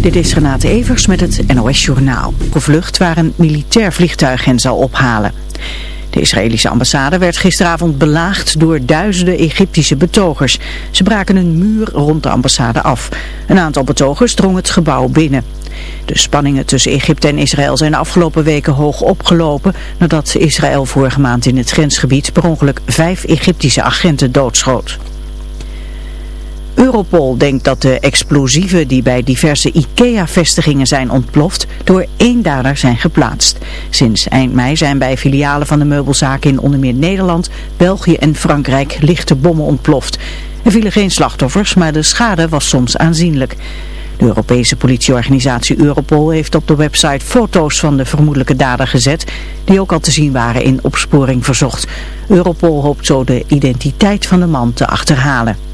Dit is Renate Evers met het NOS Journaal. Gevlucht waar een militair vliegtuig hen zal ophalen. De Israëlische ambassade werd gisteravond belaagd door duizenden Egyptische betogers. Ze braken een muur rond de ambassade af. Een aantal betogers drong het gebouw binnen. De spanningen tussen Egypte en Israël zijn de afgelopen weken hoog opgelopen... nadat Israël vorige maand in het grensgebied per ongeluk vijf Egyptische agenten doodschoot. Europol denkt dat de explosieven die bij diverse IKEA-vestigingen zijn ontploft door één dader zijn geplaatst. Sinds eind mei zijn bij filialen van de meubelzaak in onder meer Nederland, België en Frankrijk lichte bommen ontploft. Er vielen geen slachtoffers, maar de schade was soms aanzienlijk. De Europese politieorganisatie Europol heeft op de website foto's van de vermoedelijke dader gezet, die ook al te zien waren in opsporing verzocht. Europol hoopt zo de identiteit van de man te achterhalen.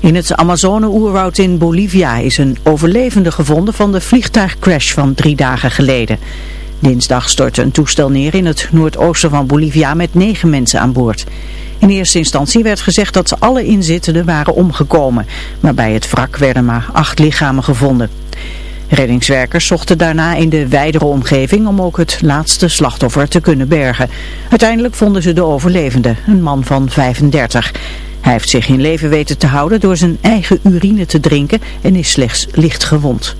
In het Amazone-oerwoud in Bolivia is een overlevende gevonden van de vliegtuigcrash van drie dagen geleden. Dinsdag stortte een toestel neer in het noordoosten van Bolivia met negen mensen aan boord. In eerste instantie werd gezegd dat alle inzittenden waren omgekomen, maar bij het wrak werden maar acht lichamen gevonden. Reddingswerkers zochten daarna in de wijdere omgeving om ook het laatste slachtoffer te kunnen bergen. Uiteindelijk vonden ze de overlevende, een man van 35. Hij heeft zich in leven weten te houden door zijn eigen urine te drinken en is slechts licht gewond.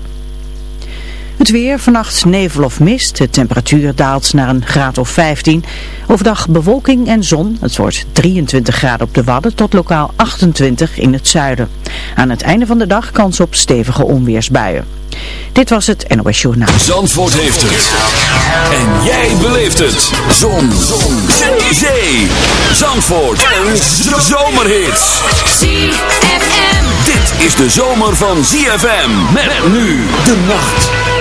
Het weer, vannacht nevel of mist. De temperatuur daalt naar een graad of 15. Overdag bewolking en zon. Het wordt 23 graden op de Wadden tot lokaal 28 in het zuiden. Aan het einde van de dag kans op stevige onweersbuien. Dit was het NOS Journaal. Zandvoort heeft het. En jij beleeft het. Zon. zon. Zee. Zee. Zandvoort. Een zomerhit. ZFM. Dit is de zomer van ZFM. Met nu de nacht.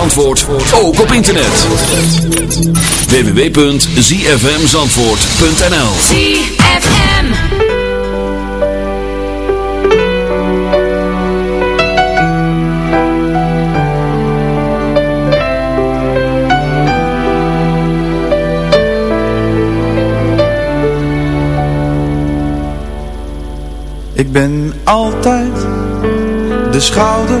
Zandvoort, ook op internet. www.zfmzandvoort.nl ZFM. Ik ben altijd de schouder,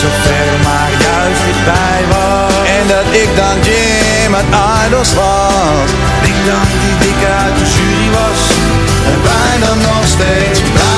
Zover zo ver, maar juist dichtbij was. En dat ik dan Jim het Idols was. Ik dan die dikke uit de jury was. En bijna nog steeds.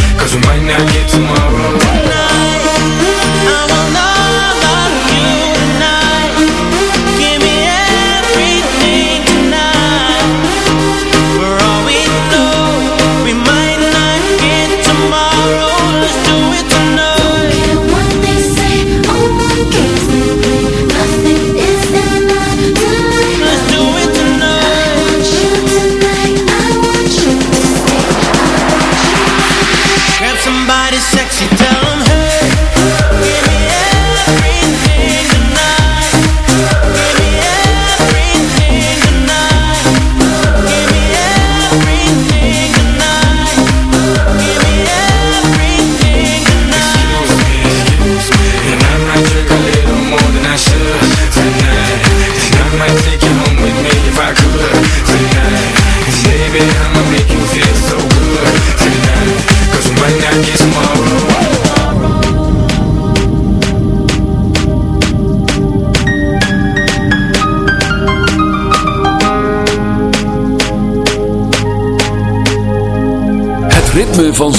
Cause we might not get tomorrow. I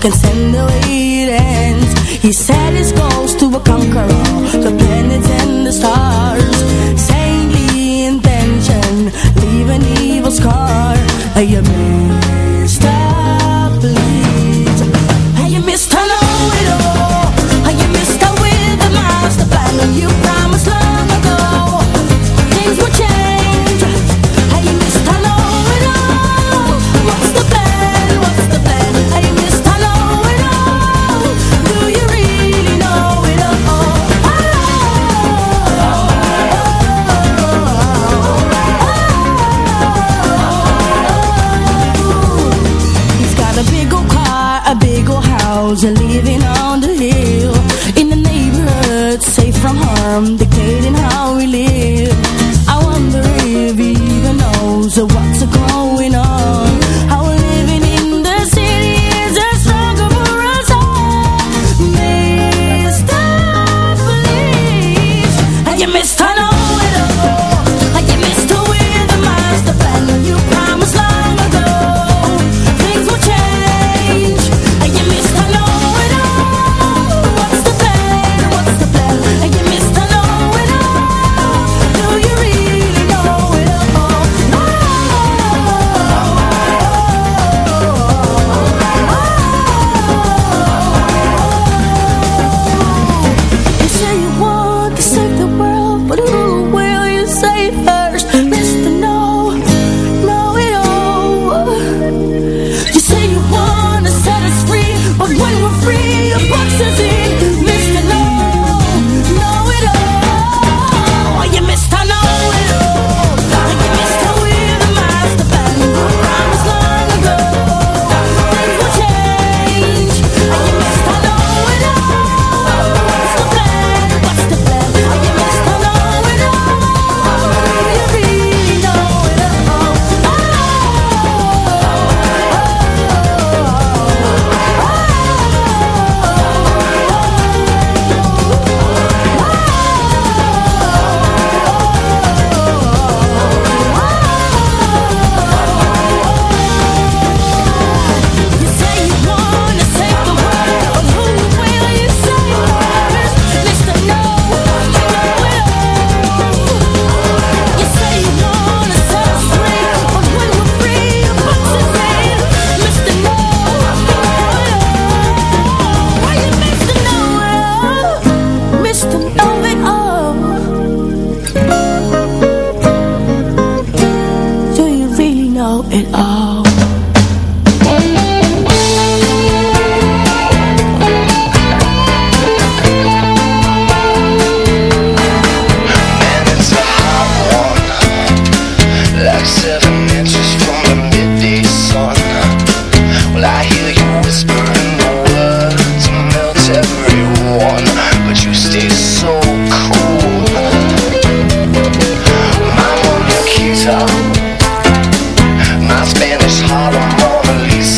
contender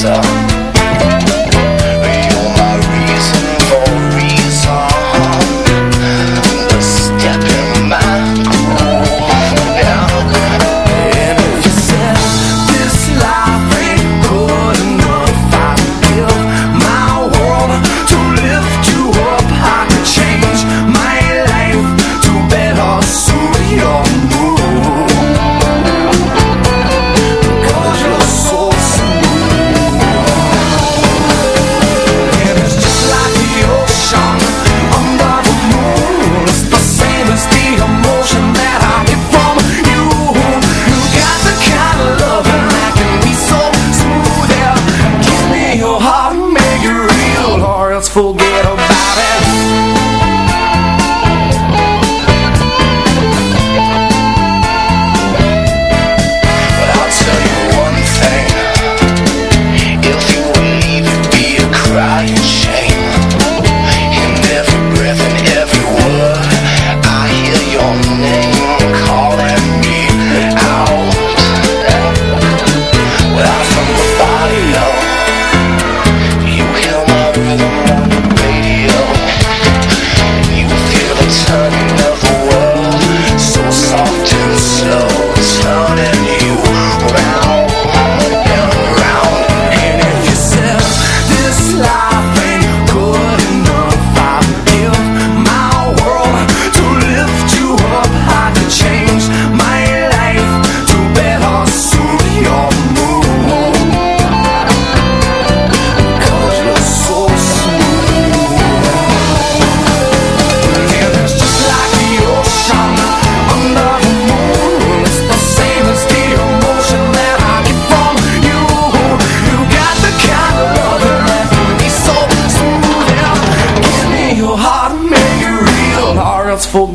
myself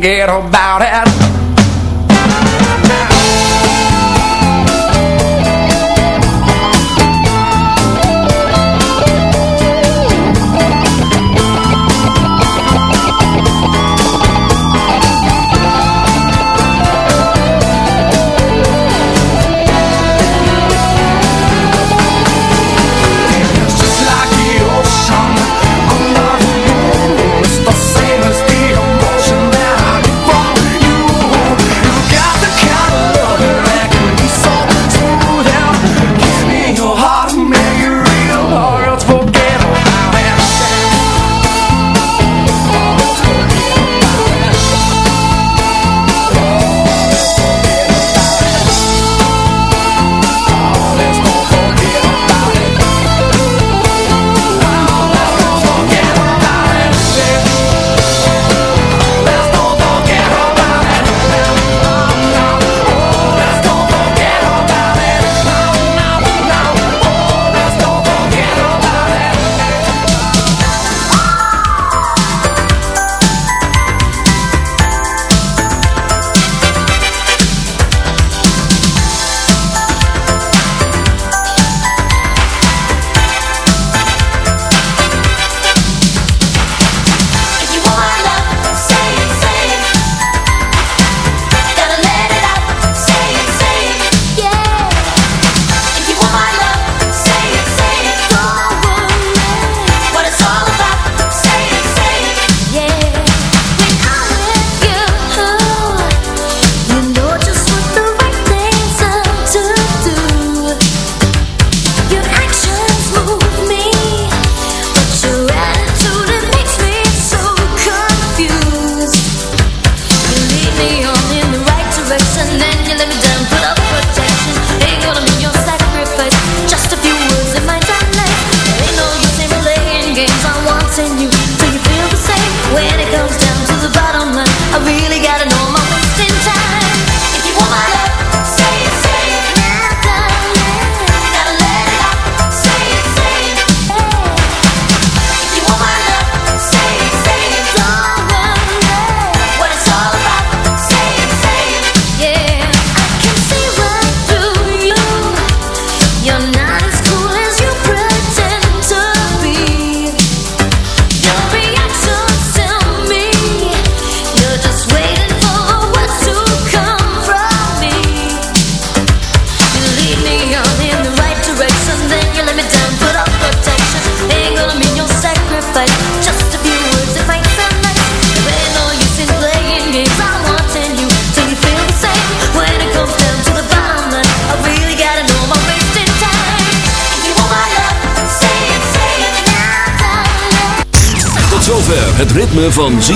forget about it.